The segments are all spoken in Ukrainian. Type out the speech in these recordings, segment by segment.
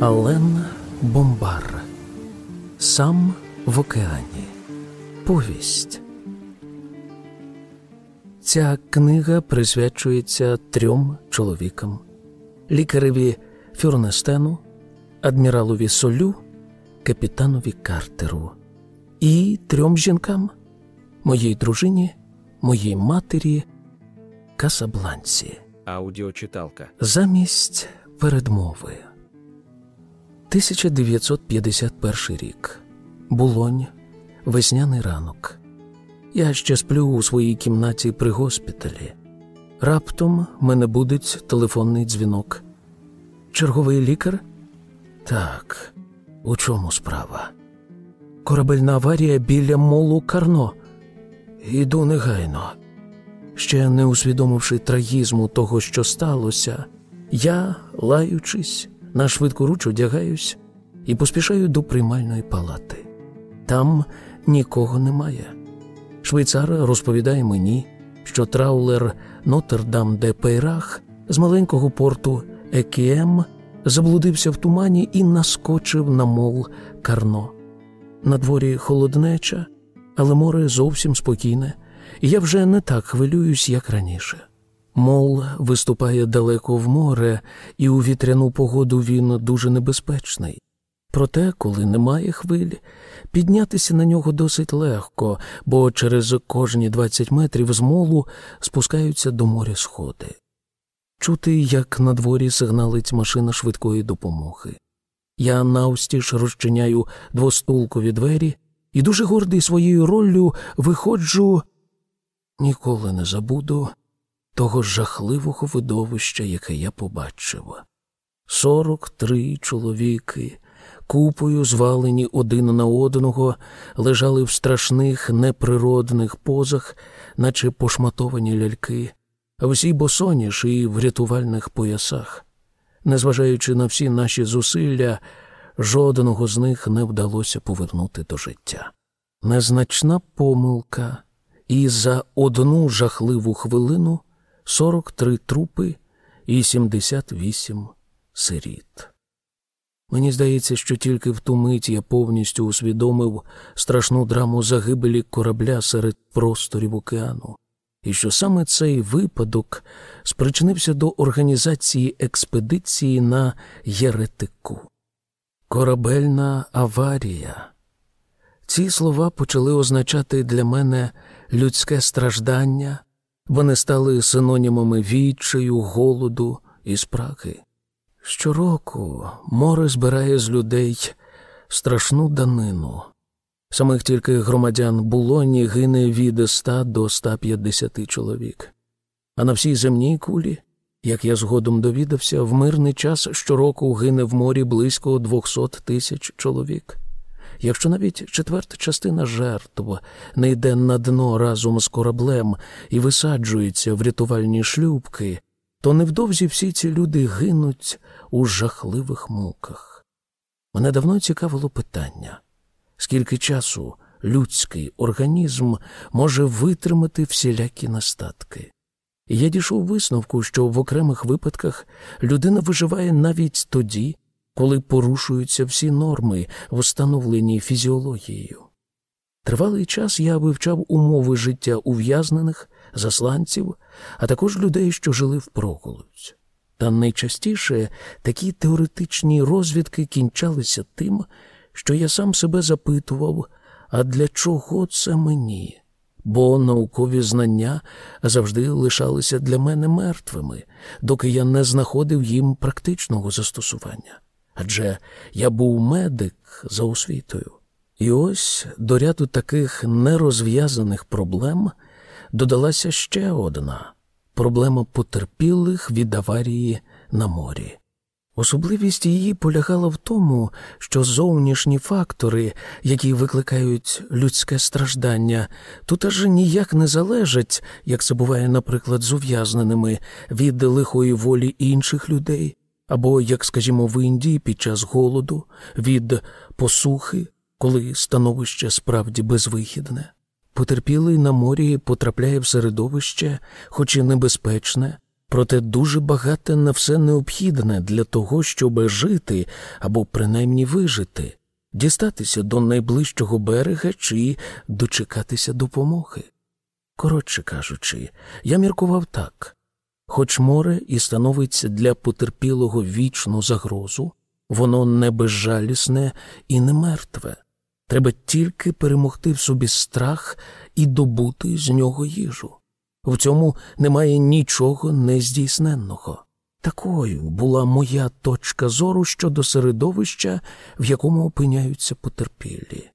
Ален Бомбар. Сам в океані. Повість. Ця книга присвячується трьом чоловікам: лікареві Фюрнестену, адміралові Солю, капітанові Картеру і трьом жінкам моїй дружині, моїй матері, Касабланці. Аудіочиталка. Замість передмови. 1951 рік. Булонь. Весняний ранок. Я ще сплю у своїй кімнаті при госпіталі. Раптом мене будить телефонний дзвінок. Черговий лікар? Так, у чому справа? Корабельна аварія біля молу Карно. Іду негайно. Ще не усвідомивши трагізму того, що сталося, я, лаючись, на швидку руч одягаюсь і поспішаю до приймальної палати. Там нікого немає. Швейцар розповідає мені, що траулер Нотр-Дам де Пейрах з маленького порту Екіем заблудився в тумані і наскочив на мол Карно. На дворі холоднеча, але море зовсім спокійне, і я вже не так хвилююсь, як раніше. Мол виступає далеко в море, і у вітряну погоду він дуже небезпечний. Проте, коли немає хвиль, піднятися на нього досить легко, бо через кожні 20 метрів з молу спускаються до моря сходи. Чути, як на дворі сигналить машина швидкої допомоги. Я навстіж розчиняю двостулкові двері і дуже гордий своєю роллю виходжу, ніколи не забуду того жахливого видовища, яке я побачив. Сорок три чоловіки, купою звалені один на одного, лежали в страшних неприродних позах, наче пошматовані ляльки, всі босоніж і в рятувальних поясах. Незважаючи на всі наші зусилля, жодного з них не вдалося повернути до життя. Незначна помилка, і за одну жахливу хвилину 43 трупи і 78 сиріт. Мені здається, що тільки в ту мить я повністю усвідомив страшну драму загибелі корабля серед просторів океану, і що саме цей випадок спричинився до організації експедиції на Єретику. Корабельна аварія. Ці слова почали означати для мене людське страждання, вони стали синонімами відчаю, голоду і спраги. Щороку море збирає з людей страшну данину. Самих тільки громадян Булоні гине від 100 до 150 чоловік. А на всій земній кулі, як я згодом довідався, в мирний час щороку гине в морі близько 200 тисяч чоловік. Якщо навіть четверта частина жертв не йде на дно разом з кораблем і висаджується в рятувальні шлюбки, то невдовзі всі ці люди гинуть у жахливих муках. Мене давно цікавило питання, скільки часу людський організм може витримати всілякі настатки. І я дійшов висновку, що в окремих випадках людина виживає навіть тоді, коли порушуються всі норми, встановлені фізіологією. Тривалий час я вивчав умови життя ув'язнених, засланців, а також людей, що жили в проголодь. Та найчастіше такі теоретичні розвідки кінчалися тим, що я сам себе запитував, а для чого це мені? Бо наукові знання завжди лишалися для мене мертвими, доки я не знаходив їм практичного застосування. Адже я був медик за освітою. І ось до ряду таких нерозв'язаних проблем додалася ще одна проблема потерпілих від аварії на морі. Особливість її полягала в тому, що зовнішні фактори, які викликають людське страждання, тут аж ніяк не залежать, як це буває, наприклад, з ув'язненими від лихої волі інших людей, або, як скажімо, в Індії під час голоду, від посухи, коли становище справді безвихідне. Потерпілий на морі потрапляє в середовище, хоч і небезпечне, проте дуже багате на все необхідне для того, щоб жити або принаймні вижити, дістатися до найближчого берега чи дочекатися допомоги. Коротше кажучи, я міркував так хоч море і становиться для потерпілого вічну загрозу, воно не безжалісне і не мертве. Треба тільки перемогти в собі страх і добути з нього їжу. В цьому немає нічого нездійсненного. Такою була моя точка зору щодо середовища, в якому опиняються потерпілі.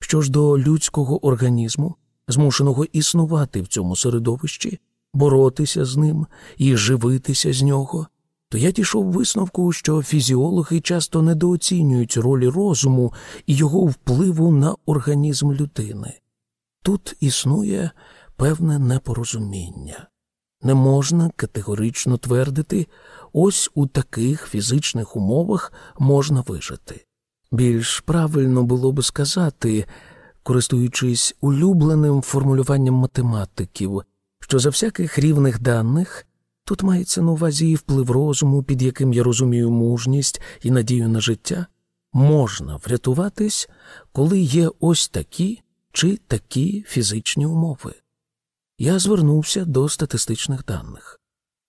Що ж до людського організму, змушеного існувати в цьому середовищі, боротися з ним і живитися з нього, то я дійшов висновку, що фізіологи часто недооцінюють ролі розуму і його впливу на організм людини. Тут існує певне непорозуміння. Не можна категорично твердити, ось у таких фізичних умовах можна вижити. Більш правильно було би сказати, користуючись улюбленим формулюванням математиків, що за всяких рівних даних тут мається на увазі і вплив розуму, під яким я розумію мужність і надію на життя, можна врятуватись, коли є ось такі чи такі фізичні умови. Я звернувся до статистичних даних.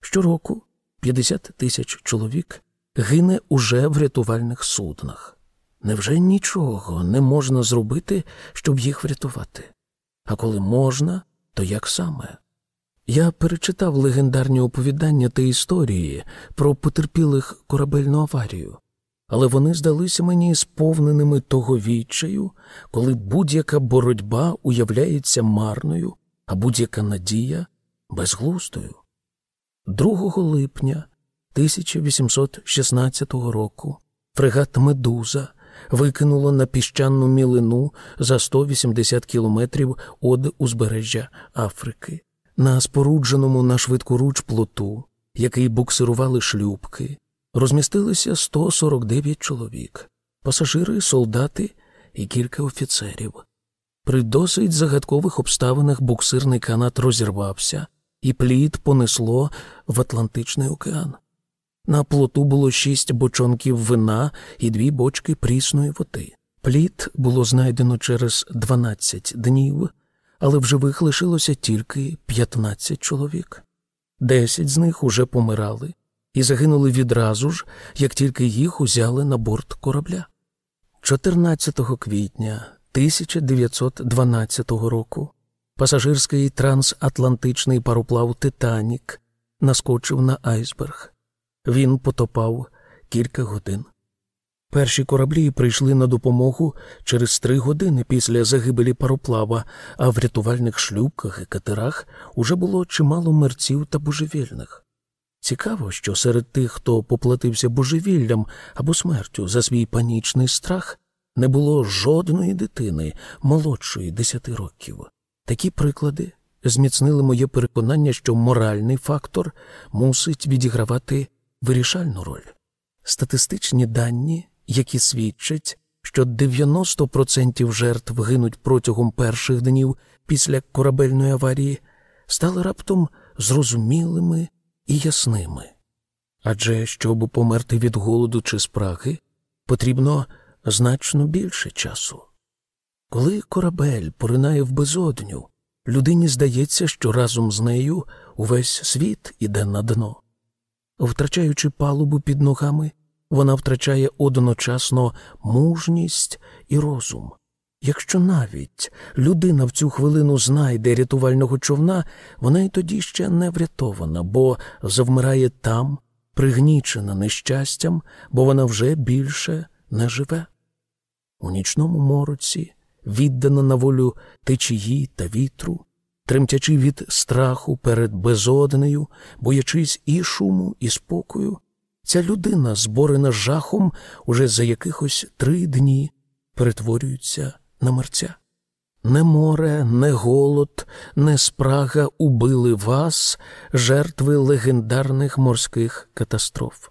Щороку 50 тисяч чоловік гине уже в рятувальних суднах. Невже нічого не можна зробити, щоб їх врятувати? А коли можна, то як саме? Я перечитав легендарні оповідання та історії про потерпілих корабельну аварію, але вони здалися мені сповненими того відчаю, коли будь-яка боротьба уявляється марною, а будь-яка надія безглуздою. 2 липня 1816 року фрегат Медуза викинуло на піщану мілину за 180 кілометрів од узбережжя Африки на спорудженому на швидкоруч плоту, який буксирували шлюбки, розмістилися 149 чоловік, пасажири, солдати і кілька офіцерів. При досить загадкових обставинах буксирний канат розірвався, і плід понесло в Атлантичний океан. На плоту було шість бочонків вина і дві бочки прісної води. Плід було знайдено через 12 днів але в живих лишилося тільки 15 чоловік. Десять з них уже помирали і загинули відразу ж, як тільки їх узяли на борт корабля. 14 квітня 1912 року пасажирський трансатлантичний пароплав Титанік наскочив на айсберг. Він потопав кілька годин. Перші кораблі прийшли на допомогу через три години після загибелі пароплава, а в рятувальних шлюбках і катерах уже було чимало мерців та божевільних. Цікаво, що серед тих, хто поплатився божевіллям або смертю за свій панічний страх, не було жодної дитини молодшої десяти років. Такі приклади зміцнили моє переконання, що моральний фактор мусить відігравати вирішальну роль. Статистичні дані які свідчать, що 90% жертв гинуть протягом перших днів після корабельної аварії, стали раптом зрозумілими і ясними. Адже щоб померти від голоду чи спраги, потрібно значно більше часу. Коли корабель поринає в безодню, людині здається, що разом з нею увесь світ іде на дно. Втрачаючи палубу під ногами, вона втрачає одночасно мужність і розум. Якщо навіть людина в цю хвилину знайде рятувального човна, вона й тоді ще не врятована, бо завмирає там, пригнічена нещастям, бо вона вже більше не живе. У нічному мороці, віддана на волю течії та вітру, тремтячи від страху перед безоднею, боячись і шуму, і спокою, Ця людина, зборена жахом, уже за якихось три дні перетворюється на мерця. Не море, не голод, не спрага убили вас, жертви легендарних морських катастроф.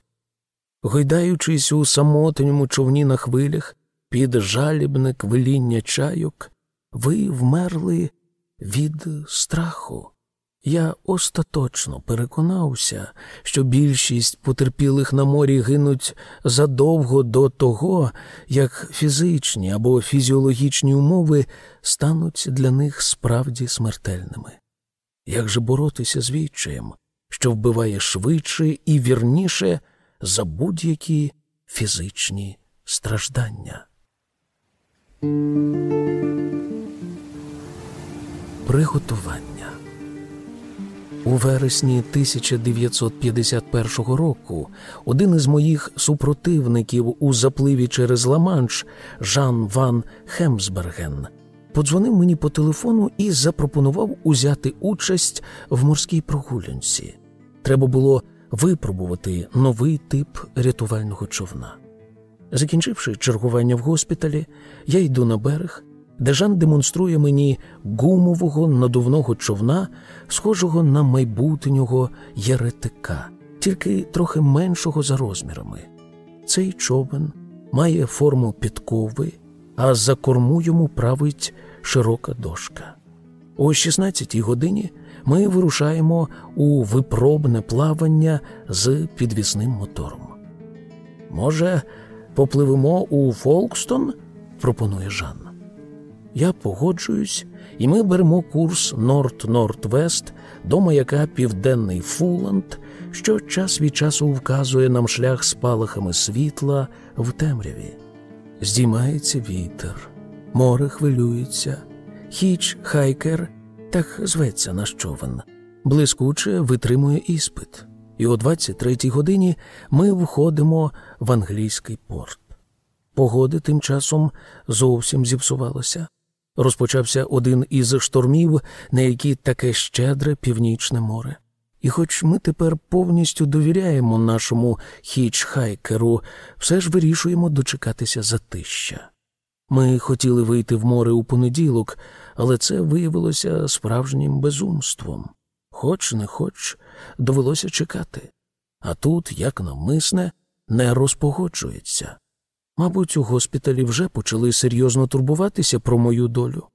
Гойдаючись у самотньому човні на хвилях, під жалібне квиління чайок, ви вмерли від страху. Я остаточно переконався, що більшість потерпілих на морі гинуть задовго до того, як фізичні або фізіологічні умови стануть для них справді смертельними. Як же боротися з відчаєм, що вбиває швидше і вірніше за будь-які фізичні страждання? Приготування у вересні 1951 року один із моїх супротивників у запливі через Ла-Манш Жан Ван Хемсберген подзвонив мені по телефону і запропонував узяти участь в морській прогулянці. Треба було випробувати новий тип рятувального човна. Закінчивши чергування в госпіталі, я йду на берег де Жан демонструє мені гумового надувного човна, схожого на майбутнього єретика, тільки трохи меншого за розмірами. Цей човен має форму підкови, а за корму йому править широка дошка. О 16-й годині ми вирушаємо у випробне плавання з підвісним мотором. Може, попливемо у Фолкстон? пропонує Жан. Я погоджуюсь, і ми беремо курс Норд-Норд-Вест до маяка Південний Фуланд, що час від часу вказує нам шлях спалахами світла в темряві. Здіймається вітер, море хвилюється, хіч хайкер, так зветься наш човен, блискуче витримує іспит, і о 23-й годині ми входимо в англійський порт. Погоди тим часом зовсім зіпсувалося розпочався один із штормів, на які таке щедре північне море. І хоч ми тепер повністю довіряємо нашому хічхайкеру, все ж вирішуємо дочекатися затища. Ми хотіли вийти в море у понеділок, але це виявилося справжнім безумством. Хоч не хоч, довелося чекати. А тут, як навмисне, не розпогоджується. Мабуть, у госпіталі вже почали серйозно турбуватися про мою долю.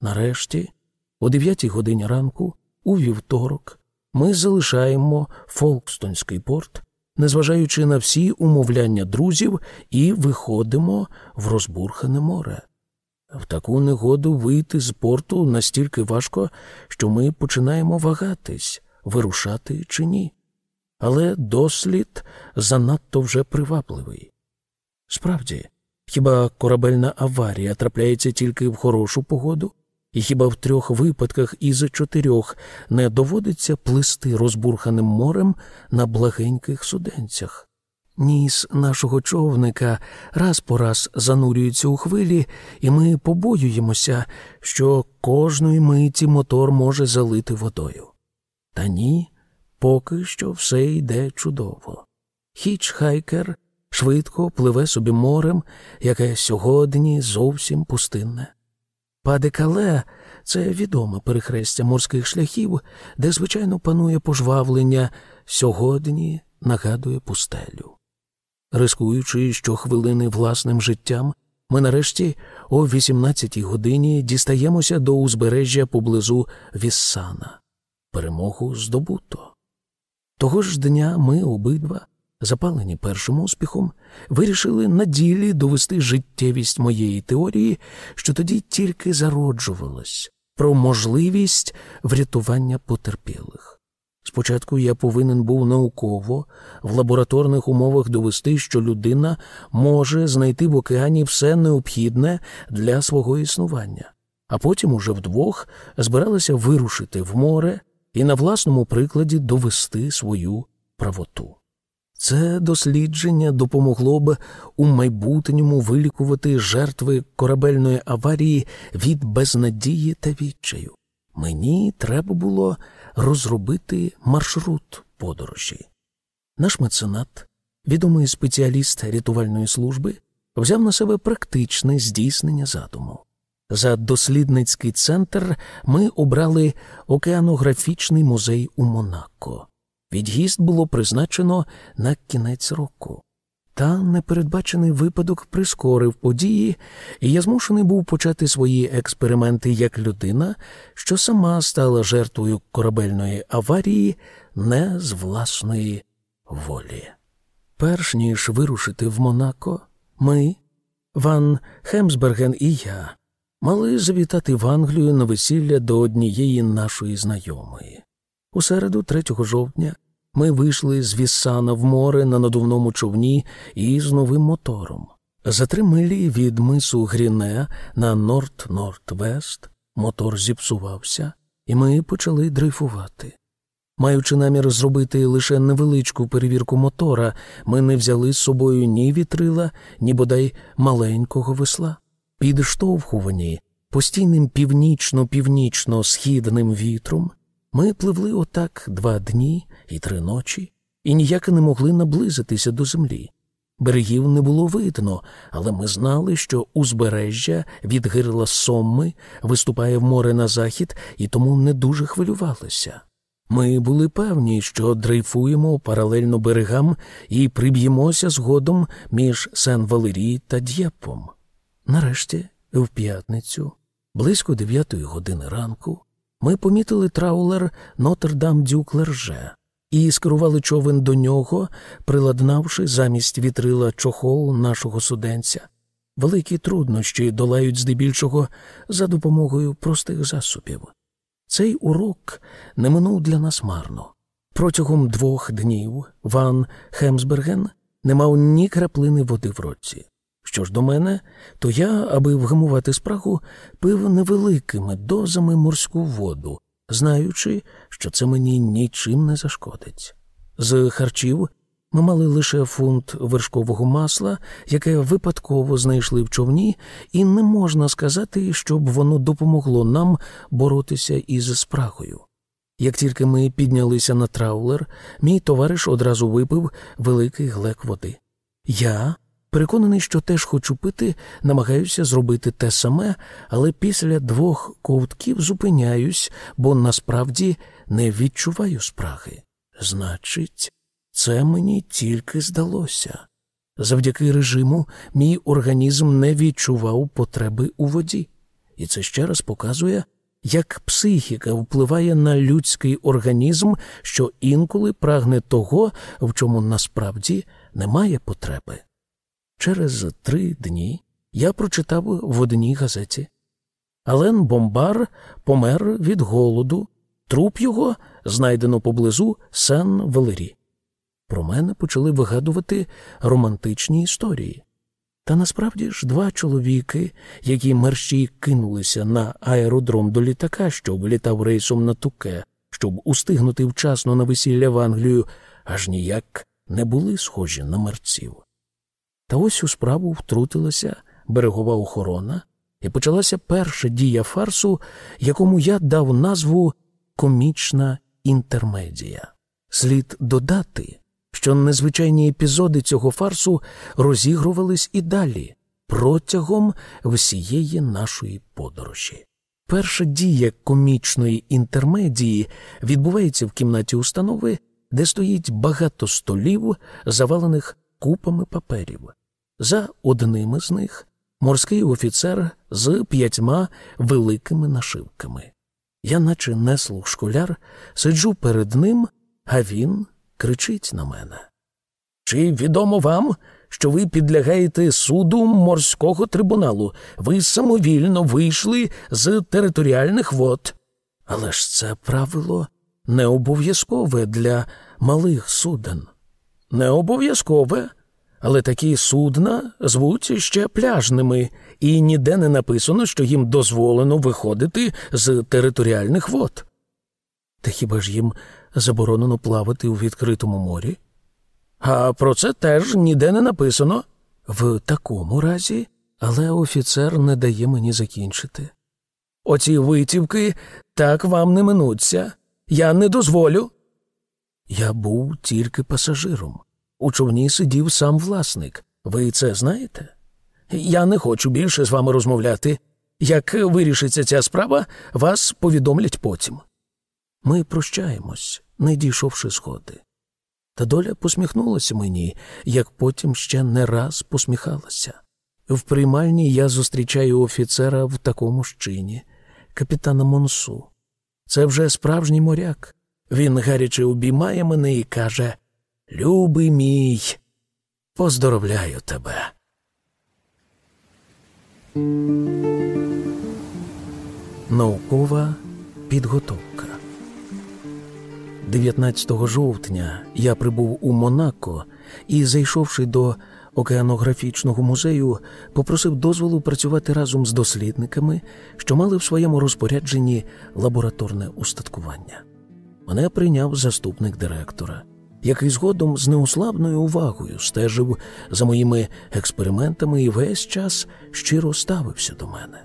Нарешті, о дев'ятій годині ранку, у вівторок, ми залишаємо Фолкстонський порт, незважаючи на всі умовляння друзів, і виходимо в розбурхане море. В таку негоду вийти з порту настільки важко, що ми починаємо вагатись, вирушати чи ні. Але дослід занадто вже привабливий. Справді, хіба корабельна аварія трапляється тільки в хорошу погоду? І хіба в трьох випадках із чотирьох не доводиться плисти розбурханим морем на благеньких суденцях? Ніс нашого човника раз по раз занурюється у хвилі, і ми побоюємося, що кожної миті мотор може залити водою. Та ні, поки що все йде чудово. Хічхайкер швидко пливе собі морем, яке сьогодні зовсім пустинне. Падекале це відоме перехрестя морських шляхів, де, звичайно, панує пожвавлення, сьогодні нагадує пустелю. Рискуючи щохвилини власним життям, ми нарешті о 18-й годині дістаємося до узбережжя поблизу Віссана. Перемогу здобуто. Того ж дня ми обидва запалені першим успіхом, вирішили на ділі довести життєвість моєї теорії, що тоді тільки зароджувалась, про можливість врятування потерпілих. Спочатку я повинен був науково в лабораторних умовах довести, що людина може знайти в океані все необхідне для свого існування, а потім уже вдвох збиралися вирушити в море і на власному прикладі довести свою правоту. Це дослідження допомогло б у майбутньому вилікувати жертви корабельної аварії від безнадії та відчаю. Мені треба було розробити маршрут подорожі. Наш меценат, відомий спеціаліст рятувальної служби, взяв на себе практичне здійснення задуму. За дослідницький центр ми обрали океанографічний музей у Монако. Від'їзд було призначено на кінець року. Та непередбачений випадок прискорив події, і я змушений був почати свої експерименти як людина, що сама стала жертвою корабельної аварії не з власної волі. Перш ніж вирушити в Монако, ми, Ван Хемсберген і я, мали завітати в Англію на весілля до однієї нашої знайомої. У середу, 3 жовтня, ми вийшли з Віссана в море на надувному човні і з новим мотором. За три милі від мису Гріне на Норд-Норд-Вест мотор зіпсувався, і ми почали дрейфувати. Маючи намір зробити лише невеличку перевірку мотора, ми не взяли з собою ні вітрила, ні бодай маленького весла. Підштовхувані постійним північно-північно-східним вітром, ми пливли отак два дні і три ночі, і ніяк не могли наблизитися до землі. Берегів не було видно, але ми знали, що узбережжя від гирла Сомми виступає в море на захід і тому не дуже хвилювалися. Ми були певні, що дрейфуємо паралельно берегам і приб'ємося згодом між сен валерій та Д'єпом. Нарешті, в п'ятницю, близько дев'ятої години ранку, ми помітили траулер Нотр-Дам Дюк Лерже і скерували човен до нього, приладнавши замість вітрила чохол нашого суденця. Великі труднощі долають здебільшого за допомогою простих засобів. Цей урок не минув для нас марно. Протягом двох днів Ван Хемсберген не мав ні краплини води в році. Що ж до мене, то я, аби вгамувати спрагу, пив невеликими дозами морську воду, знаючи, що це мені нічим не зашкодить. З харчів ми мали лише фунт вершкового масла, яке випадково знайшли в човні, і не можна сказати, щоб воно допомогло нам боротися із спрагою. Як тільки ми піднялися на траулер, мій товариш одразу випив великий глек води. Я, переконаний, що теж хочу пити, намагаюся зробити те саме, але після двох ковтків зупиняюсь, бо насправді не відчуваю спраги. Значить, це мені тільки здалося. Завдяки режиму мій організм не відчував потреби у воді, і це ще раз показує, як психіка впливає на людський організм, що інколи прагне того, в чому насправді немає потреби. Через три дні я прочитав в одній газеті. Ален Бомбар помер від голоду, труп його знайдено поблизу Сен Валері. Про мене почали вигадувати романтичні історії. Та насправді ж два чоловіки, які мерщій кинулися на аеродром до літака, що вилітав рейсом на туке, щоб устигнути вчасно на весілля в Англію, аж ніяк не були схожі на мерців. Та ось у справу втрутилася берегова охорона, і почалася перша дія фарсу, якому я дав назву комічна інтермедія. Слід додати, що незвичайні епізоди цього фарсу розігрувались і далі протягом всієї нашої подорожі. Перша дія комічної інтермедії відбувається в кімнаті установи, де стоїть багато столів, завалених купами паперів. За одним із них морський офіцер з п'ятьма великими нашивками. Я, наче неслух школяр, сиджу перед ним, а він кричить на мене. Чи відомо вам, що ви підлягаєте суду морського трибуналу? Ви самовільно вийшли з територіальних вод. Але ж це правило не обов'язкове для малих суден. Не обов'язкове, але такі судна звуть ще пляжними, і ніде не написано, що їм дозволено виходити з територіальних вод. Та хіба ж їм заборонено плавати у відкритому морі? А про це теж ніде не написано. В такому разі, але офіцер не дає мені закінчити. Оці витівки так вам не минуться. Я не дозволю. Я був тільки пасажиром. У човні сидів сам власник. Ви це знаєте? Я не хочу більше з вами розмовляти. Як вирішиться ця справа, вас повідомлять потім. Ми прощаємось, не дійшовши згоди. Та доля посміхнулася мені, як потім ще не раз посміхалася. В приймальні я зустрічаю офіцера в такому ж чині, капітана Монсу. Це вже справжній моряк. Він гаряче обіймає мене і каже: Любий мій, поздоровляю тебе. Наукова підготовка 19 жовтня я прибув у Монако і, зайшовши до океанографічного музею, попросив дозволу працювати разом з дослідниками, що мали в своєму розпорядженні лабораторне устаткування. Мене прийняв заступник директора, який згодом з неуслабною увагою стежив за моїми експериментами і весь час щиро ставився до мене.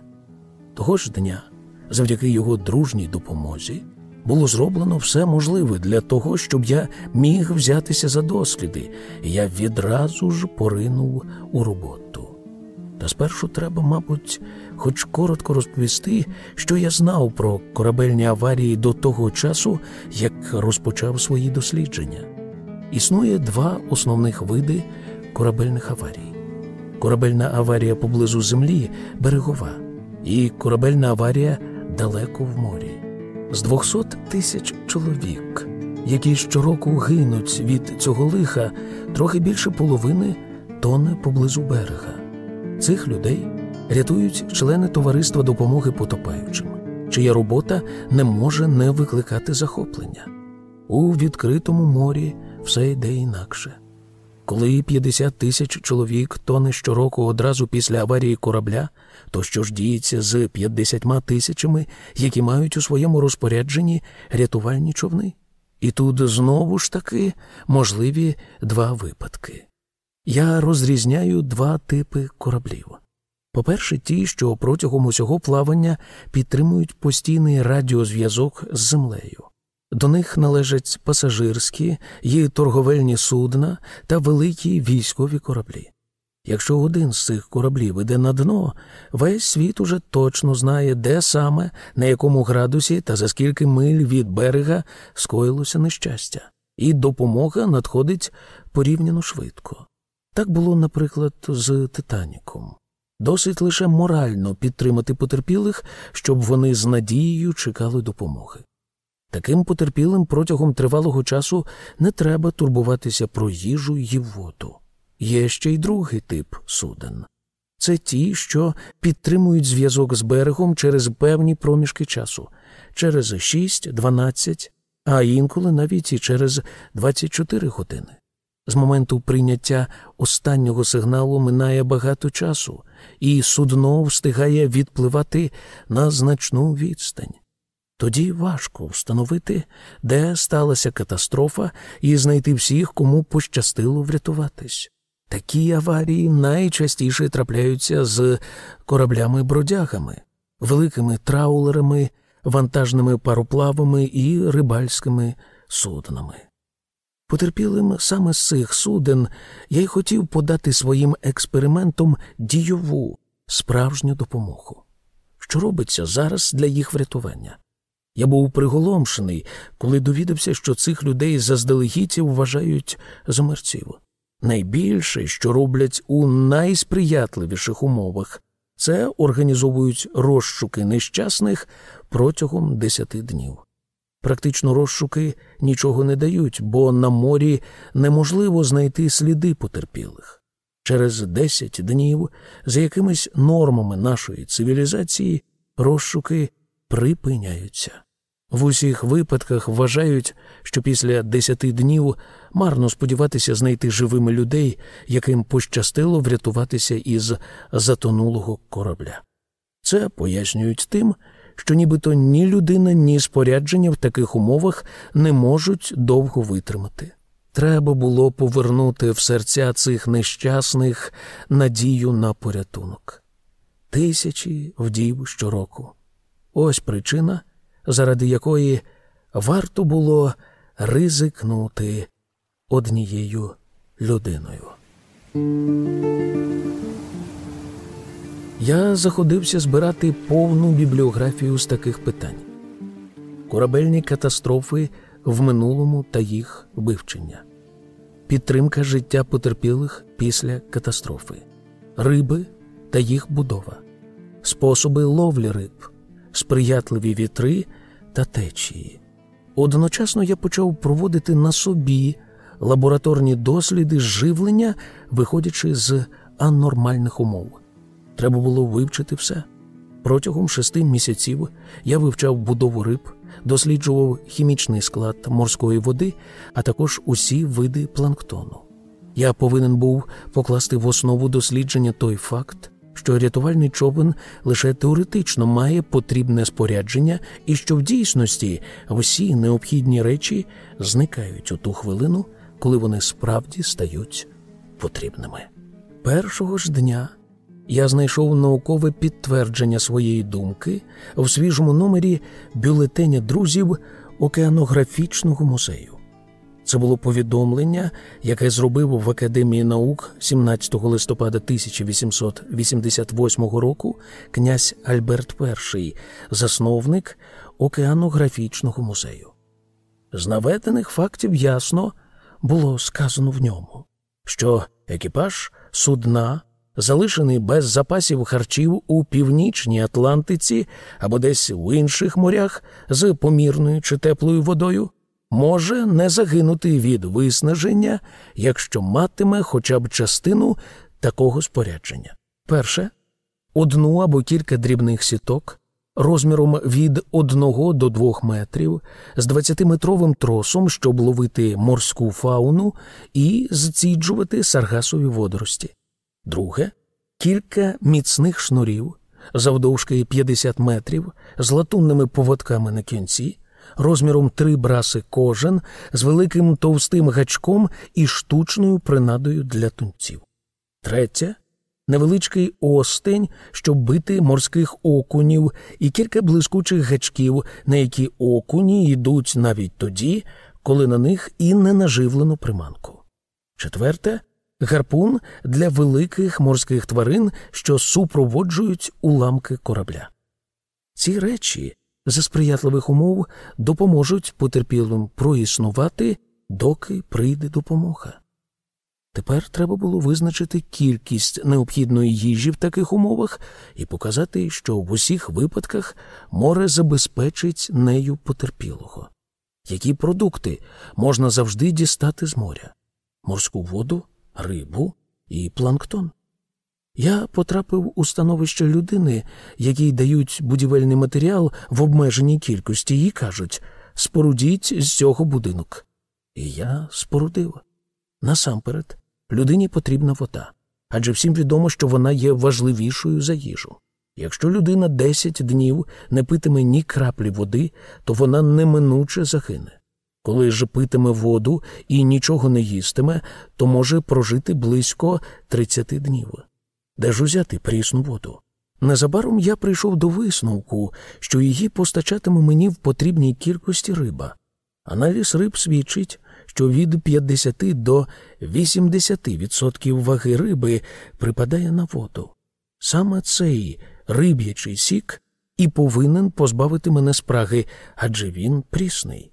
Того ж дня, завдяки його дружній допомозі, було зроблено все можливе для того, щоб я міг взятися за досліди, і я відразу ж поринув у роботу. Та спершу треба, мабуть, хоч коротко розповісти, що я знав про корабельні аварії до того часу, як розпочав свої дослідження. Існує два основних види корабельних аварій: корабельна аварія поблизу землі берегова, і корабельна аварія далеко в морі. З 200 тисяч чоловік, які щороку гинуть від цього лиха, трохи більше половини тоне поблизу берега. Цих людей рятують члени товариства допомоги потопаючим, чия робота не може не викликати захоплення. У відкритому морі все йде інакше. Коли 50 тисяч чоловік тоне щороку одразу після аварії корабля, то що ж діється з 50 тисячами, які мають у своєму розпорядженні рятувальні човни? І тут знову ж таки можливі два випадки. Я розрізняю два типи кораблів. По-перше, ті, що протягом усього плавання підтримують постійний радіозв'язок з землею. До них належать пасажирські і торговельні судна та великі військові кораблі. Якщо один з цих кораблів іде на дно, весь світ уже точно знає, де саме, на якому градусі та за скільки миль від берега скоїлося нещастя, і допомога надходить порівняно швидко. Так було, наприклад, з Титаніком. Досить лише морально підтримати потерпілих, щоб вони з надією чекали допомоги. Таким потерпілим протягом тривалого часу не треба турбуватися про їжу й воду. Є ще й другий тип суден. Це ті, що підтримують зв'язок з берегом через певні проміжки часу, через 6, 12, а інколи навіть і через 24 години. З моменту прийняття останнього сигналу минає багато часу, і судно встигає відпливати на значну відстань. Тоді важко встановити, де сталася катастрофа, і знайти всіх, кому пощастило врятуватись. Такі аварії найчастіше трапляються з кораблями-бродягами, великими траулерами, вантажними пароплавами і рибальськими суднами. Потерпілим саме з цих суден я й хотів подати своїм експериментом дійову, справжню допомогу. Що робиться зараз для їх врятування? Я був приголомшений, коли довідався, що цих людей заздалегідь вважають за. Найбільше, що роблять у найсприятливіших умовах, це організовують розшуки нещасних протягом десяти днів. Практично розшуки нічого не дають, бо на морі неможливо знайти сліди потерпілих. Через десять днів, за якимись нормами нашої цивілізації, розшуки припиняються. В усіх випадках вважають, що після десяти днів марно сподіватися знайти живими людей, яким пощастило врятуватися із затонулого корабля. Це пояснюють тим, що нібито ні людина, ні спорядження в таких умовах не можуть довго витримати. Треба було повернути в серця цих нещасних надію на порятунок. Тисячі вдів щороку. Ось причина заради якої варто було ризикнути однією людиною. Я заходився збирати повну бібліографію з таких питань: корабельні катастрофи в минулому та їх вивчення, підтримка життя потерпілих після катастрофи, риби та їх будова, способи ловлі риб, сприятливі вітри та течії. Одночасно я почав проводити на собі лабораторні досліди живлення, виходячи з анормальних умов. Треба було вивчити все. Протягом шести місяців я вивчав будову риб, досліджував хімічний склад морської води, а також усі види планктону. Я повинен був покласти в основу дослідження той факт, що рятувальний човен лише теоретично має потрібне спорядження, і що в дійсності всі необхідні речі зникають у ту хвилину, коли вони справді стають потрібними. Першого ж дня я знайшов наукове підтвердження своєї думки в свіжому номері бюлетеня друзів океанографічного музею. Це було повідомлення, яке зробив в Академії наук 17 листопада 1888 року князь Альберт І, засновник океанографічного музею. З наведених фактів ясно було сказано в ньому, що екіпаж судна залишений без запасів харчів у північній Атлантиці або десь в інших морях з помірною чи теплою водою, може не загинути від виснаження, якщо матиме хоча б частину такого спорядження. Перше одну або кілька дрібних сіток. Розміром від 1 до 2 метрів з 20-метровим тросом, щоб ловити морську фауну і зціджувати саргасові водорості. Друге кілька міцних шнурів завдовжки 50 метрів з латунними поводками на кінці, розміром три браси кожен з великим товстим гачком і штучною принадою для тунців. Третє невеличкий остень, щоб бити морських окунів, і кілька блискучих гачків, на які окуні йдуть навіть тоді, коли на них і не наживлено приманку. Четверте гарпун для великих морських тварин, що супроводжують уламки корабля. Ці речі за сприятливих умов допоможуть потерпілим проіснувати, доки прийде допомога. Тепер треба було визначити кількість необхідної їжі в таких умовах і показати, що в усіх випадках море забезпечить нею потерпілого. Які продукти можна завжди дістати з моря морську воду, рибу і планктон. Я потрапив у становище людини, якій дають будівельний матеріал в обмеженій кількості, і кажуть спорудіть з цього будинок. І я спорудив. Насамперед, людині потрібна вода, адже всім відомо, що вона є важливішою за їжу. Якщо людина десять днів не питиме ні краплі води, то вона неминуче загине. Коли ж питиме воду і нічого не їстиме, то може прожити близько 30 днів. Де ж узяти прісну воду? Незабаром я прийшов до висновку, що її постачатиме мені в потрібній кількості риба. Аналіз риб свідчить, що від 50 до 80% ваги риби припадає на воду. Саме цей риб'ячий сік і повинен позбавити мене спраги, адже він прісний.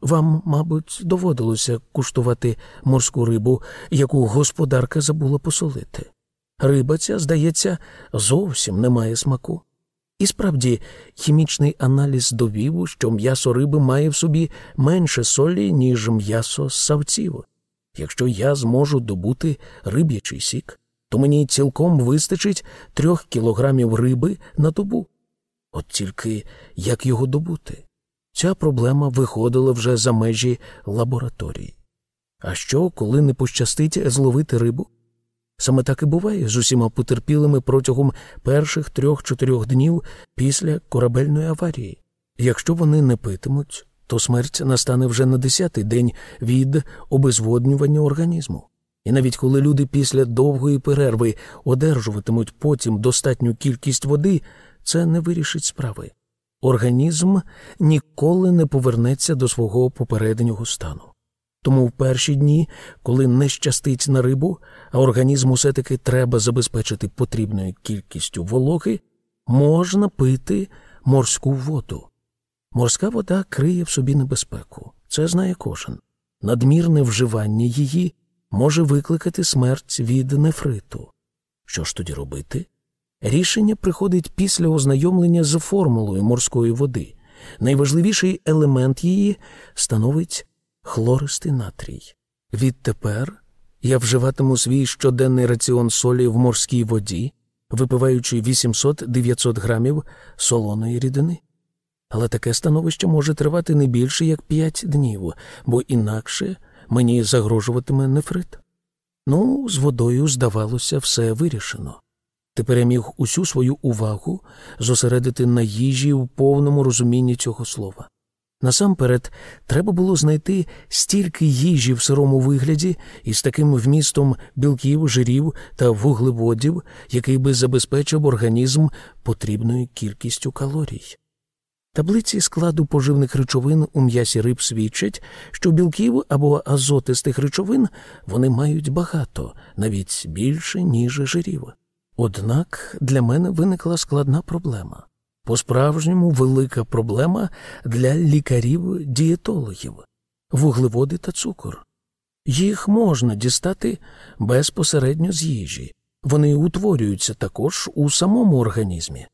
Вам, мабуть, доводилося куштувати морську рибу, яку господарка забула посолити. Риба ця, здається, зовсім не має смаку. І справді, хімічний аналіз довів, що м'ясо риби має в собі менше солі, ніж м'ясо савців. Якщо я зможу добути риб'ячий сік, то мені цілком вистачить трьох кілограмів риби на добу. От тільки як його добути? Ця проблема виходила вже за межі лабораторії. А що, коли не пощастить зловити рибу? Саме так і буває з усіма потерпілими протягом перших трьох-чотирьох днів після корабельної аварії. Якщо вони не питимуть, то смерть настане вже на десятий день від обезводнювання організму. І навіть коли люди після довгої перерви одержуватимуть потім достатню кількість води, це не вирішить справи організм ніколи не повернеться до свого попереднього стану. Тому в перші дні, коли не щастить на рибу, а організму все таки треба забезпечити потрібною кількістю вологи, можна пити морську воду. Морська вода криє в собі небезпеку, це знає кожен. надмірне вживання її може викликати смерть від нефриту. Що ж тоді робити? Рішення приходить після ознайомлення з формулою морської води. Найважливіший елемент її становить хлористий натрій. Відтепер я вживатиму свій щоденний раціон солі в морській воді, випиваючи 800-900 грамів солоної рідини. Але таке становище може тривати не більше як 5 днів, бо інакше мені загрожуватиме нефрит. Ну, з водою, здавалося, все вирішено. Тепер я міг усю свою увагу зосередити на їжі в повному розумінні цього слова. Насамперед, треба було знайти стільки їжі в сирому вигляді із таким вмістом білків, жирів та вуглеводів, який би забезпечив організм потрібною кількістю калорій. Таблиці складу поживних речовин у м'ясі риб свідчать, що білків або азотистих речовин вони мають багато, навіть більше, ніж жирів. Однак для мене виникла складна проблема. По-справжньому велика проблема для лікарів-дієтологів вуглеводи та цукор. Їх можна дістати безпосередньо з їжі, вони утворюються також у самому організмі.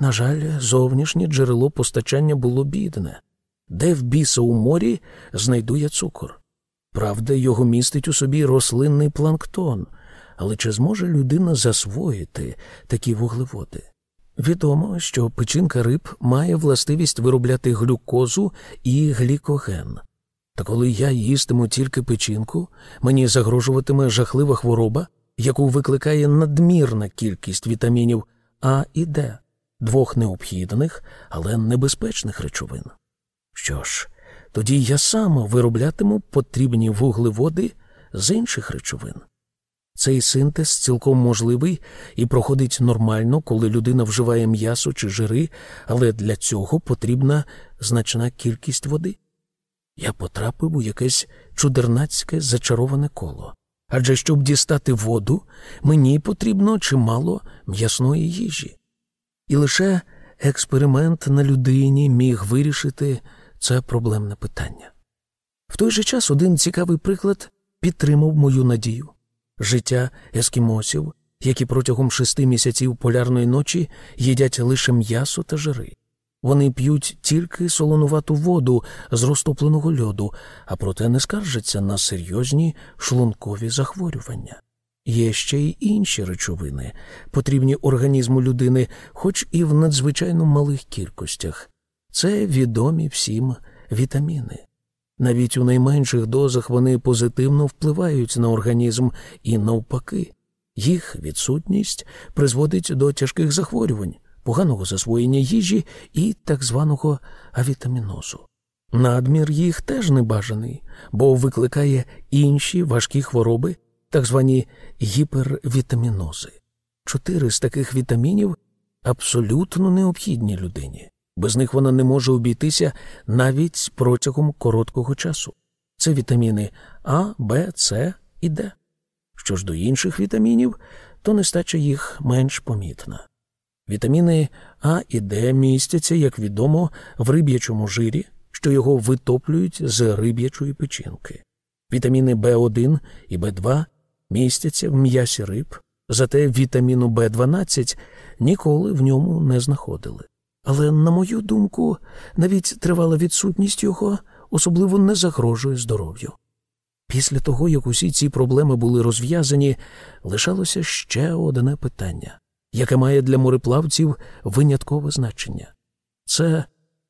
На жаль, зовнішнє джерело постачання було бідне, де в біса у морі знайду я цукор. Правда, його містить у собі рослинний планктон, але чи зможе людина засвоїти такі вуглеводи? Відомо, що печінка риб має властивість виробляти глюкозу і глікоген. Та коли я їстиму тільки печінку, мені загрожуватиме жахлива хвороба, яку викликає надмірна кількість вітамінів А і Д, двох необхідних, але небезпечних речовин. Що ж, тоді я сам вироблятиму потрібні вуглеводи з інших речовин. Цей синтез цілком можливий і проходить нормально, коли людина вживає м'ясо чи жири, але для цього потрібна значна кількість води. Я потрапив у якесь чудернацьке зачароване коло. Адже щоб дістати воду, мені потрібно чимало м'ясної їжі. І лише експеримент на людині міг вирішити це проблемне питання. В той же час один цікавий приклад підтримав мою надію життя ескімосів, які протягом шести місяців полярної ночі їдять лише м'ясо та жири. Вони п'ють тільки солонувату воду з розтопленого льоду, а проте не скаржаться на серйозні шлункові захворювання. Є ще й інші речовини, потрібні організму людини, хоч і в надзвичайно малих кількостях. Це відомі всім вітаміни. Навіть у найменших дозах вони позитивно впливають на організм і навпаки, їх відсутність призводить до тяжких захворювань, поганого засвоєння їжі і так званого авітамінозу. Надмір їх теж небажаний, бо викликає інші важкі хвороби, так звані гіпервітамінози. Чотири з таких вітамінів абсолютно необхідні людині. Без них вона не може обійтися навіть протягом короткого часу. Це вітаміни А, В, С і Д. Що ж до інших вітамінів, то нестача їх менш помітна. Вітаміни А і Д містяться, як відомо, в риб'ячому жирі, що його витоплюють з риб'ячої печінки. Вітаміни В1 і В2 містяться в м'ясі риб, зате вітаміну В12 ніколи в ньому не знаходили. Але, на мою думку, навіть тривала відсутність його особливо не загрожує здоров'ю. Після того, як усі ці проблеми були розв'язані, лишалося ще одне питання, яке має для мореплавців виняткове значення це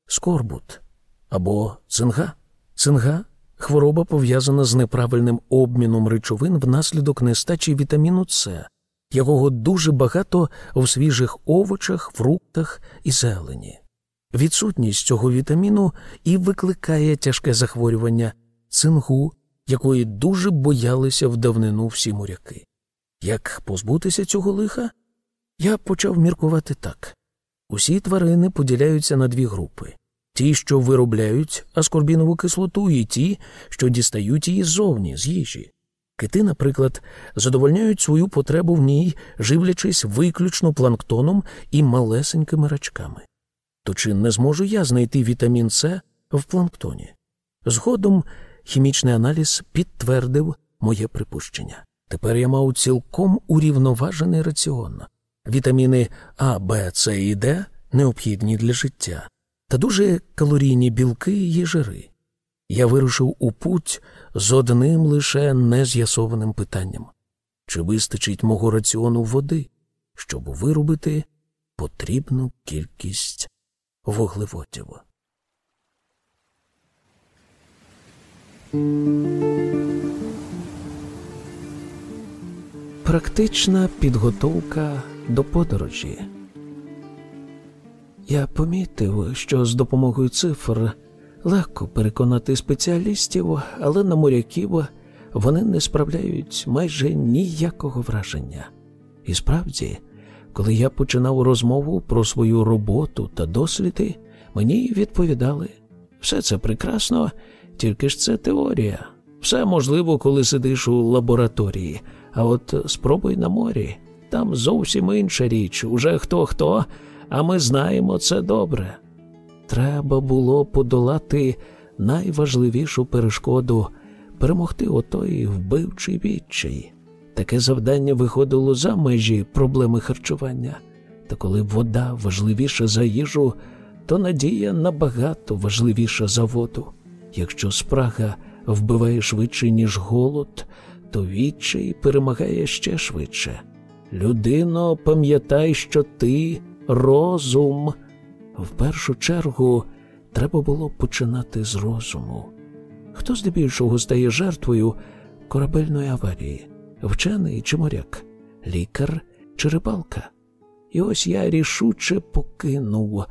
скорбут або цинга. Цинга хвороба пов'язана з неправильним обміном речовин внаслідок нестачі вітаміну С, якого дуже багато в свіжих овочах, фруктах і зелені. Відсутність цього вітаміну і викликає тяжке захворювання цингу, якої дуже боялися в давнину всі моряки. Як позбутися цього лиха? Я почав міркувати так. Усі тварини поділяються на дві групи ті, що виробляють аскорбінову кислоту, і ті, що дістають її ззовні, з їжі. Кити, наприклад, задовольняють свою потребу в ній, живлячись виключно планктоном і малесенькими рачками. То чи не зможу я знайти вітамін С в планктоні? Згодом хімічний аналіз підтвердив моє припущення. Тепер я мав цілком урівноважений раціон. Вітаміни А, Б, С і Д необхідні для життя, та дуже калорійні білки і жири. Я вирушив у путь з одним лише нез'ясованим питанням чи вистачить мого раціону води, щоб виробити потрібну кількість вуглеводів. Практична підготовка до подорожі. Я помітив, що з допомогою цифр легко переконати спеціалістів, але на моряків вони не справляють майже ніякого враження. І справді, коли я починав розмову про свою роботу та досліди, мені відповідали все це прекрасно, тільки ж це теорія. Все можливо, коли сидиш у лабораторії, а от спробуй на морі. Там зовсім інша річ, уже хто хто, а ми знаємо це добре. Треба було подолати найважливішу перешкоду перемогти отой вбивчий відчай. Таке завдання виходило за межі проблеми харчування. Та коли вода важливіша за їжу, то надія набагато важливіша за воду. Якщо спрага вбиває швидше, ніж голод, то відчай перемагає ще швидше. Людино, пам'ятай, що ти розум. В першу чергу треба було починати з розуму. Хто здебільшого стає жертвою корабельної аварії? Вчений чи моряк, лікар чи рибалка? І ось я рішуче покинув